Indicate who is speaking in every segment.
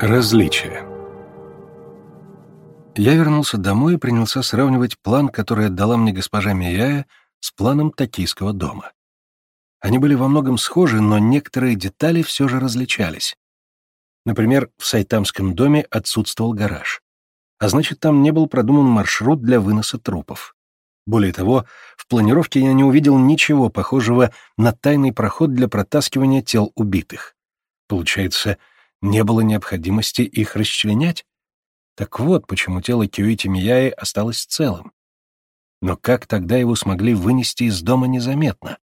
Speaker 1: Различия Я вернулся домой и принялся сравнивать план, который отдала мне госпожа Мияя, с планом токийского дома. Они были во многом схожи, но некоторые детали все же различались. Например, в Сайтамском доме отсутствовал гараж. А значит, там не был продуман маршрут для выноса трупов. Более того, в планировке я не увидел ничего похожего на тайный проход для протаскивания тел убитых. Получается, не было необходимости их расчленять? Так вот, почему тело Кюити Мияи осталось целым. Но как тогда его смогли вынести из дома незаметно?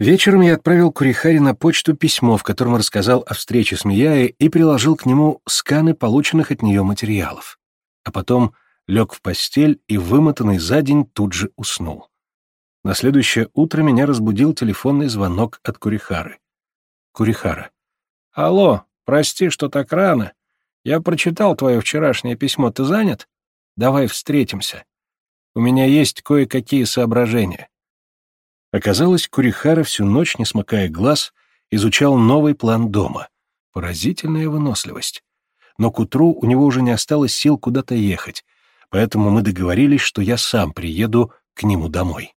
Speaker 1: Вечером я отправил Курихари на почту письмо, в котором рассказал о встрече с Мияей и приложил к нему сканы полученных от нее материалов. А потом лег в постель и, вымотанный за день, тут же уснул. На следующее утро меня разбудил телефонный звонок от Курихары. Курихара. «Алло, Прости, что так рано. Я прочитал твое вчерашнее письмо. Ты занят? Давай встретимся. У меня есть кое-какие соображения. Оказалось, Курихара всю ночь, не смыкая глаз, изучал новый план дома. Поразительная выносливость. Но к утру у него уже не осталось сил куда-то ехать, поэтому мы договорились, что я сам приеду к нему домой.